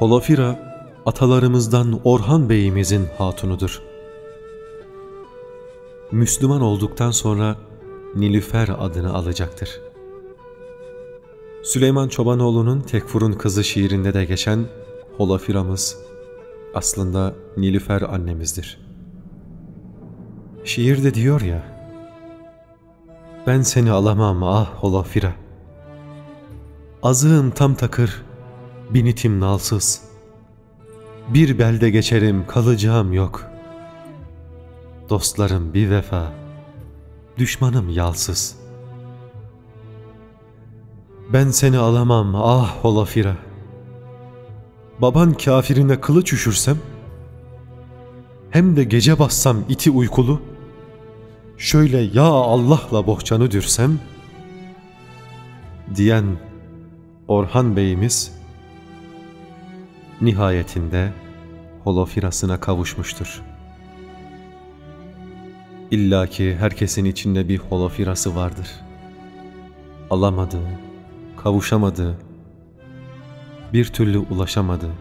Holofira, atalarımızdan Orhan Bey'imizin hatunudur. Müslüman olduktan sonra Nilüfer adını alacaktır. Süleyman Çobanoğlu'nun Tekfur'un Kızı şiirinde de geçen Holofira'mız aslında Nilüfer annemizdir. Şiirde diyor ya, ben seni alamam ah Holofira. Azığım tam takır, binitim nalsız. Bir belde geçerim kalacağım yok. Dostlarım bir vefa, düşmanım yalsız. Ben seni alamam ah Holofira. Baban kafirine kılıç üşürsem, hem de gece bassam iti uykulu, şöyle ya Allah'la bohçanı dürsem, diyen Orhan Bey'imiz nihayetinde holofirasına kavuşmuştur. İlla ki herkesin içinde bir holofirası vardır. Alamadığı, kavuşamadığı, bir türlü ulaşamadığı,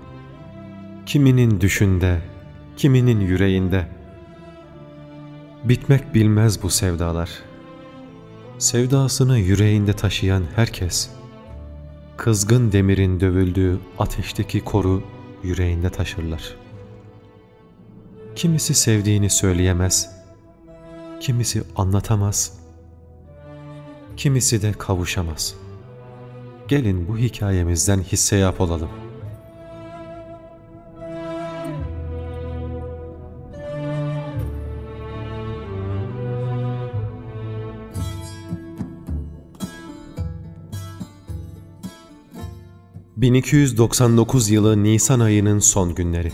kiminin düşünde, kiminin yüreğinde. Bitmek bilmez bu sevdalar. Sevdasını yüreğinde taşıyan herkes, kızgın demirin dövüldüğü ateşteki koru yüreğinde taşırlar. Kimisi sevdiğini söyleyemez, kimisi anlatamaz, kimisi de kavuşamaz. Gelin bu hikayemizden hisse yap olalım. ...1299 yılı Nisan ayının son günleri.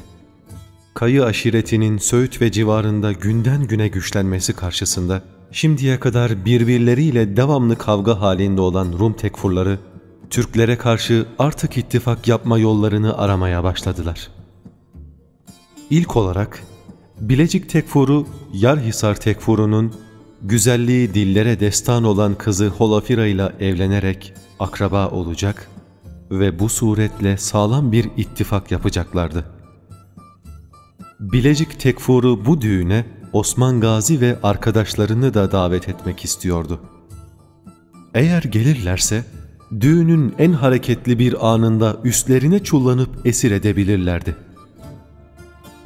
Kayı aşiretinin Söğüt ve civarında günden güne güçlenmesi karşısında şimdiye kadar birbirleriyle devamlı kavga halinde olan Rum tekfurları Türklere karşı artık ittifak yapma yollarını aramaya başladılar. İlk olarak Bilecik tekfuru Yarhisar tekfurunun güzelliği dillere destan olan kızı Holafira ile evlenerek akraba olacak ve bu suretle sağlam bir ittifak yapacaklardı. Bilecik Tekfuru bu düğüne Osman Gazi ve arkadaşlarını da davet etmek istiyordu. Eğer gelirlerse düğünün en hareketli bir anında üstlerine çullanıp esir edebilirlerdi.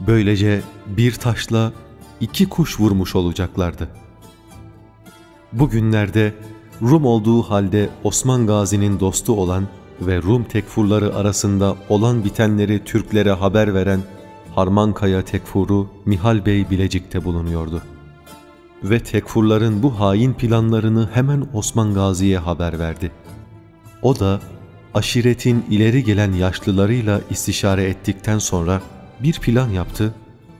Böylece bir taşla iki kuş vurmuş olacaklardı. Bugünlerde Rum olduğu halde Osman Gazi'nin dostu olan ve Rum tekfurları arasında olan bitenleri Türklere haber veren Harmankaya Tekfuru Mihal Bey Bilecik'te bulunuyordu. Ve tekfurların bu hain planlarını hemen Osman Gazi'ye haber verdi. O da aşiretin ileri gelen yaşlılarıyla istişare ettikten sonra bir plan yaptı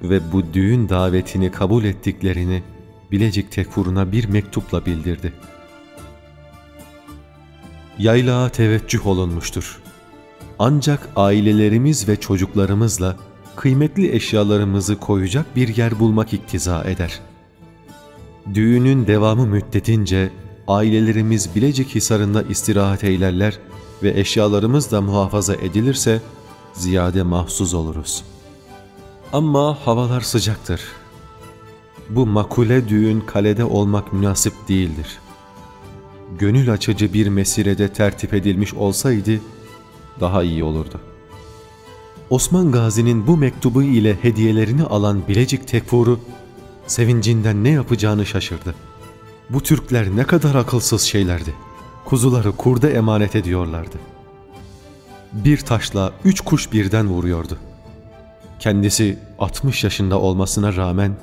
ve bu düğün davetini kabul ettiklerini Bilecik Tekfur'una bir mektupla bildirdi. Yaylağa teveccüh olunmuştur. Ancak ailelerimiz ve çocuklarımızla kıymetli eşyalarımızı koyacak bir yer bulmak iktiza eder. Düğünün devamı müddetince ailelerimiz Bilecik Hisarı'nda istirahat eylerler ve eşyalarımız da muhafaza edilirse ziyade mahsuz oluruz. Ama havalar sıcaktır. Bu makule düğün kalede olmak münasip değildir. Gönül açıcı bir mesirede tertip edilmiş olsaydı daha iyi olurdu. Osman Gazi'nin bu mektubu ile hediyelerini alan Bilecik Tekfur'u sevincinden ne yapacağını şaşırdı. Bu Türkler ne kadar akılsız şeylerdi. Kuzuları kurda emanet ediyorlardı. Bir taşla üç kuş birden vuruyordu. Kendisi 60 yaşında olmasına rağmen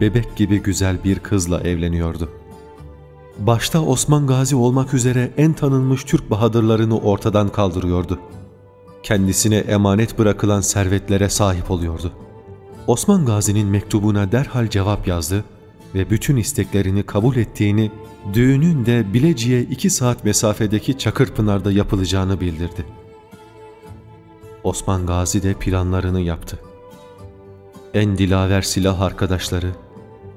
bebek gibi güzel bir kızla evleniyordu. Başta Osman Gazi olmak üzere en tanınmış Türk bahadırlarını ortadan kaldırıyordu kendisine emanet bırakılan servetlere sahip oluyordu. Osman Gazi'nin mektubuna derhal cevap yazdı ve bütün isteklerini kabul ettiğini, düğünün de Bilecik'e iki saat mesafedeki Çakırpınar'da yapılacağını bildirdi. Osman Gazi de planlarını yaptı. En dilaver silah arkadaşları,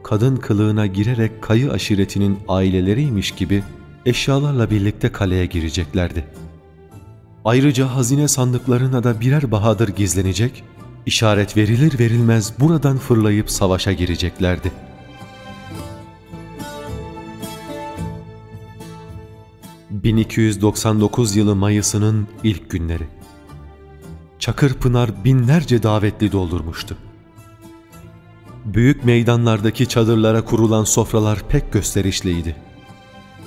kadın kılığına girerek kayı aşiretinin aileleriymiş gibi eşyalarla birlikte kaleye gireceklerdi.'' Ayrıca hazine sandıklarına da birer bahadır gizlenecek, işaret verilir verilmez buradan fırlayıp savaşa gireceklerdi. ...1299 yılı Mayıs'ının ilk günleri. Çakırpınar binlerce davetli doldurmuştu. Büyük meydanlardaki çadırlara kurulan sofralar pek gösterişliydi.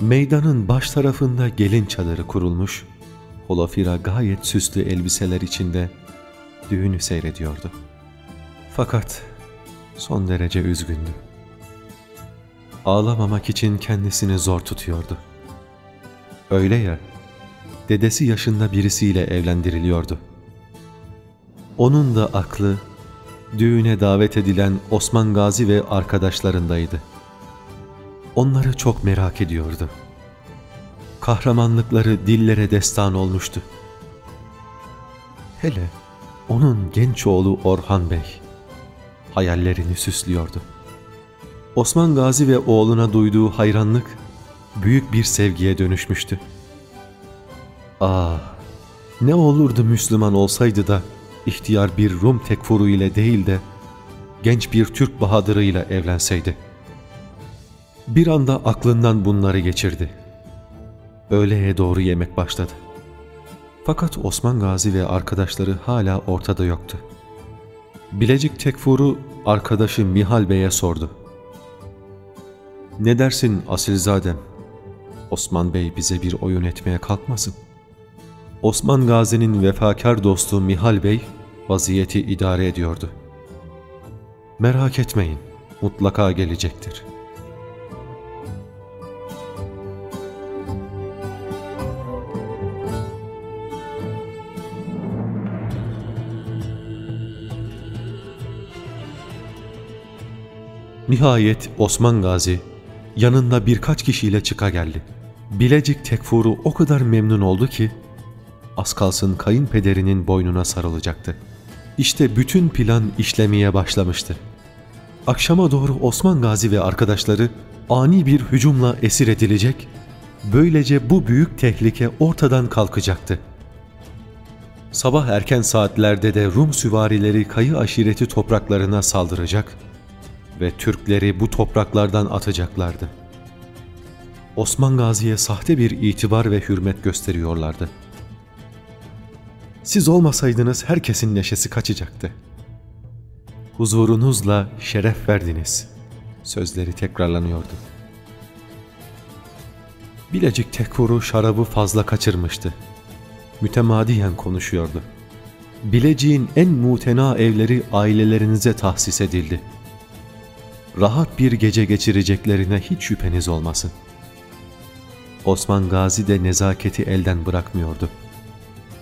Meydanın baş tarafında gelin çadırı kurulmuş, Holofira gayet süslü elbiseler içinde düğünü seyrediyordu. Fakat son derece üzgündü. Ağlamamak için kendisini zor tutuyordu. Öyle ya, dedesi yaşında birisiyle evlendiriliyordu. Onun da aklı düğüne davet edilen Osman Gazi ve arkadaşlarındaydı. Onları çok merak ediyordu. Kahramanlıkları dillere destan olmuştu. Hele onun genç oğlu Orhan Bey hayallerini süslüyordu. Osman Gazi ve oğluna duyduğu hayranlık büyük bir sevgiye dönüşmüştü. Ah, ne olurdu Müslüman olsaydı da ihtiyar bir Rum tekfuru ile değil de genç bir Türk bahadırıyla evlenseydi. Bir anda aklından bunları geçirdi. Öğleye doğru yemek başladı. Fakat Osman Gazi ve arkadaşları hala ortada yoktu. Bilecik Tekfur'u arkadaşı Mihal Bey'e sordu. Ne dersin asilzadem? Osman Bey bize bir oyun etmeye kalkmasın. Osman Gazi'nin vefakar dostu Mihal Bey vaziyeti idare ediyordu. Merak etmeyin, mutlaka gelecektir.'' Nihayet Osman Gazi yanında birkaç kişiyle çıka geldi. Bilecik Tekfur'u o kadar memnun oldu ki az kalsın kayınpederinin boynuna sarılacaktı. İşte bütün plan işlemeye başlamıştı. Akşama doğru Osman Gazi ve arkadaşları ani bir hücumla esir edilecek, böylece bu büyük tehlike ortadan kalkacaktı. Sabah erken saatlerde de Rum süvarileri kayı aşireti topraklarına saldıracak ve Türkleri bu topraklardan atacaklardı. Osman Gazi'ye sahte bir itibar ve hürmet gösteriyorlardı. Siz olmasaydınız herkesin neşesi kaçacaktı. Huzurunuzla şeref verdiniz. Sözleri tekrarlanıyordu. Bilecik Tekfur'u şarabı fazla kaçırmıştı. Mütemadiyen konuşuyordu. Bilecik'in en mutena evleri ailelerinize tahsis edildi.'' rahat bir gece geçireceklerine hiç şüpheniz olmasın. Osman Gazi de nezaketi elden bırakmıyordu.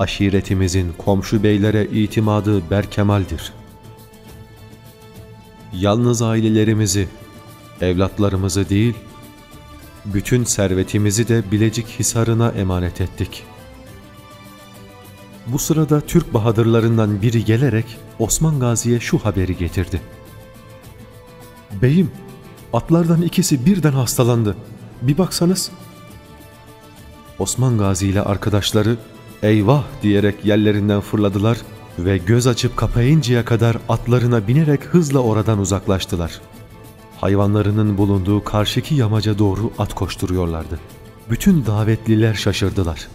Aşiretimizin komşu beylere itimadı berkemaldir. Yalnız ailelerimizi, evlatlarımızı değil, bütün servetimizi de Bilecik Hisarı'na emanet ettik. Bu sırada Türk bahadırlarından biri gelerek Osman Gazi'ye şu haberi getirdi. Beyim, atlardan ikisi birden hastalandı. Bir baksanız. Osman Gazi ile arkadaşları eyvah diyerek yerlerinden fırladılar ve göz açıp kapayıncaya kadar atlarına binerek hızla oradan uzaklaştılar. Hayvanlarının bulunduğu karşıki yamaca doğru at koşturuyorlardı. Bütün davetliler şaşırdılar.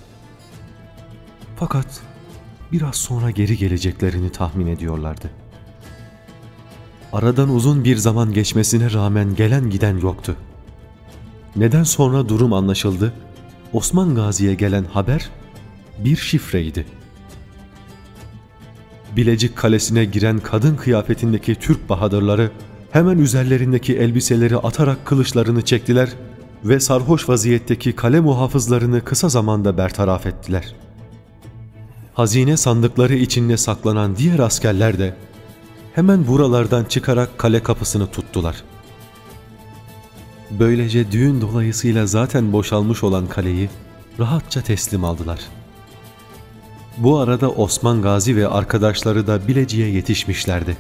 Fakat biraz sonra geri geleceklerini tahmin ediyorlardı. Aradan uzun bir zaman geçmesine rağmen gelen giden yoktu. Neden sonra durum anlaşıldı? Osman Gazi'ye gelen haber bir şifreydi. Bilecik Kalesi'ne giren kadın kıyafetindeki Türk bahadırları hemen üzerlerindeki elbiseleri atarak kılıçlarını çektiler ve sarhoş vaziyetteki kale muhafızlarını kısa zamanda bertaraf ettiler. Hazine sandıkları içinde saklanan diğer askerler de hemen buralardan çıkarak kale kapısını tuttular. Böylece düğün dolayısıyla zaten boşalmış olan kaleyi rahatça teslim aldılar. Bu arada Osman Gazi ve arkadaşları da Bilecik'e yetişmişlerdi.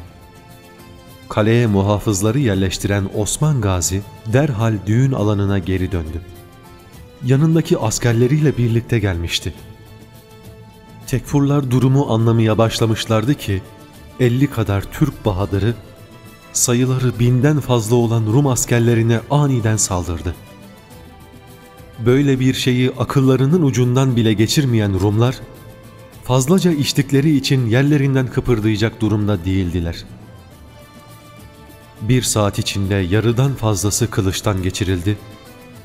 Kaleye muhafızları yerleştiren Osman Gazi derhal düğün alanına geri döndü. Yanındaki askerleriyle birlikte gelmişti. Tekfurlar durumu anlamaya başlamışlardı ki 50 kadar Türk bahadırı sayıları binden fazla olan Rum askerlerine aniden saldırdı. Böyle bir şeyi akıllarının ucundan bile geçirmeyen Rumlar, fazlaca içtikleri için yerlerinden kıpırdayacak durumda değildiler. Bir saat içinde yarıdan fazlası kılıçtan geçirildi,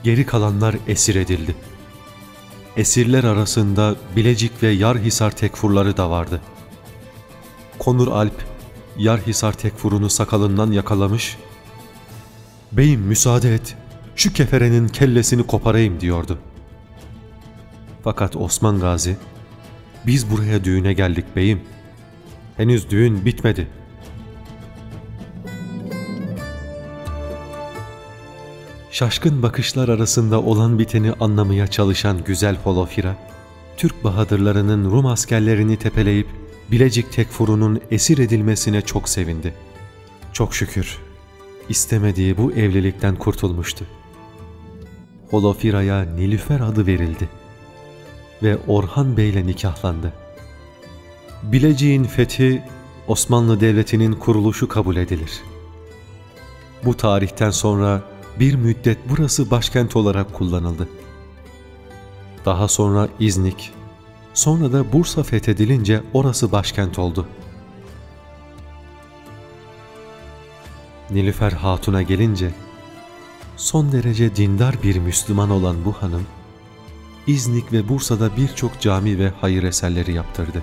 geri kalanlar esir edildi. Esirler arasında Bilecik ve Yarhisar tekfurları da vardı. Konur Alp, Yarhisar tekfurunu sakalından yakalamış, ''Beyim müsaade et, şu keferenin kellesini koparayım.'' diyordu. Fakat Osman Gazi, ''Biz buraya düğüne geldik beyim, henüz düğün bitmedi.'' Şaşkın bakışlar arasında olan biteni anlamaya çalışan güzel Holofira, Türk bahadırlarının Rum askerlerini tepeleyip Bilecik Tekfuru'nun esir edilmesine çok sevindi. Çok şükür istemediği bu evlilikten kurtulmuştu. Holofira'ya Nilüfer adı verildi ve Orhan Bey'le nikahlandı. Bilecik'in fethi Osmanlı Devleti'nin kuruluşu kabul edilir. Bu tarihten sonra bir müddet burası başkent olarak kullanıldı. Daha sonra İznik, sonra da Bursa fethedilince orası başkent oldu. Nilüfer Hatun'a gelince, son derece dindar bir Müslüman olan bu hanım, İznik ve Bursa'da birçok cami ve hayır eserleri yaptırdı.